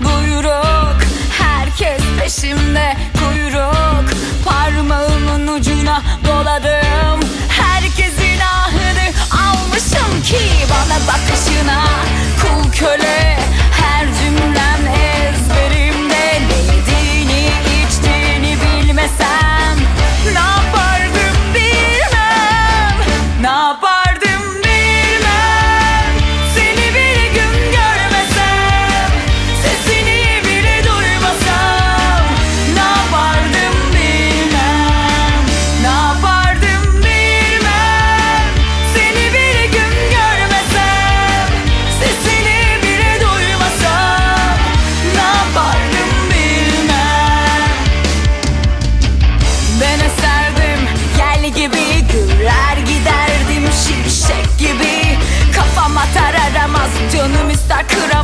buyruk. Herkes peşimde kuyruk. Parmağımın ucuna doladım. Herkesin ahını almışım ki Bana bakışına. Kul köle least I could